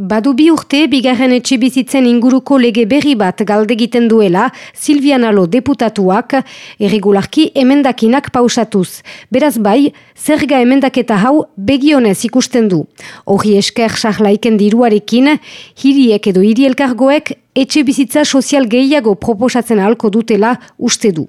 Badu bi urte, bigarren etxe bizitzen inguruko lege berri bat galdegiten duela, Silvian Alo deputatuak, erregularki emendakinak pausatuz. Beraz bai, zerga emendaketa hau begionez ikusten du. Hori esker sarlaiken diruarekin, hiriek edo hiri elkargoek etxe bizitza sozial gehiago proposatzen ahalko dutela uste du.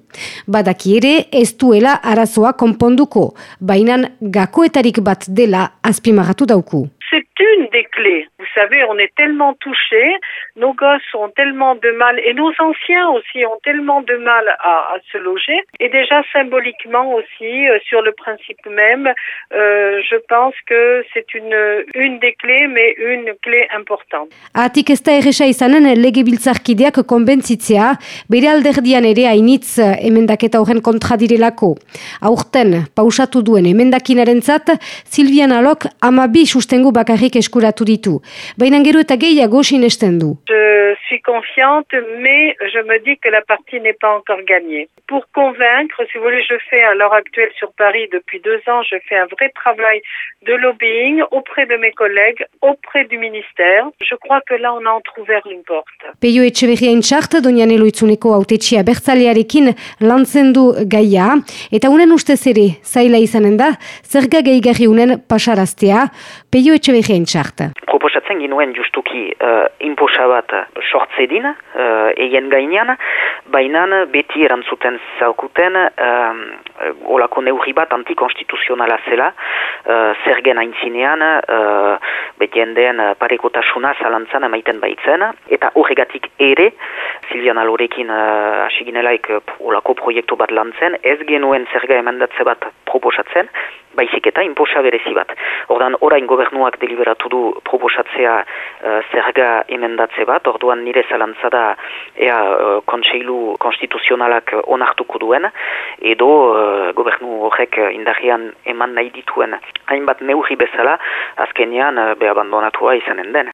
Badaki ere, ez duela arazoa konponduko, bainan gakoetarik bat dela azpimagatu dauku. C'est une des clés. Savez, on est tellement touchés, nos gosses ont tellement de mal, et nos anciens aussi ont tellement de mal à, à se loger. Et déjà symboliquement aussi, euh, sur le principe même, euh, je pense que c'est une, une des clés, mais une clé importante. Atik ez da erresa izanen legebiltzarkideak konbentzitzea, bere alderdian ere hainitz emendaketa horren kontradirelako. Aurten, pausatu duen emendakinaren zat, Silvian Alok amabi sustengu bakarrik eskuratu ditu. Baina gero eta gehiago sinesten du. Je suis confiante, mais je me dis que la partie n'est pas encore gagnée. Pour convaincre, si vous voulez, je fais à l'heure actuelle sur Paris depuis deux ans, je fais un vrai travail de lobbying auprès de mes collègues, auprès du ministère. Je crois que là, on a entrouvert une porte. Peio Etxeberria intxart, Donian Eloitzuneko autetxia bertzalearekin lantzen du gaia, eta unen ustez ere, zaila izanen da, zerga gehigarri unen pasaraztea, Peio Etxeberria intxart. Proposatzen ginuen justuki uh, inposa bat sortzedin, uh, eien gainean, baina beti erantzuten zaukuten uh, olako neurri bat antikonstituzionala zela, uh, zergen aintzinean, uh, beti endeen parekotasuna zalantzan emaiten baitzen, eta horregatik ere, Silvian Alorekin uh, asiginelaik uh, olako proiektu bat lantzen, ez genuen zerga emendatze bat proposatzen, baizik eta inposa berezi bat. Ordan orain gobernuak deliberatu du proposatzea uh, zerga emendatze bat, orduan nire zalantza da ea uh, kontseilu konstituzionalak onartuko duen, edo uh, gobernu horrek indarrian eman nahi dituen hainbat neurri bezala, azkenean uh, be abandonatua izanen den.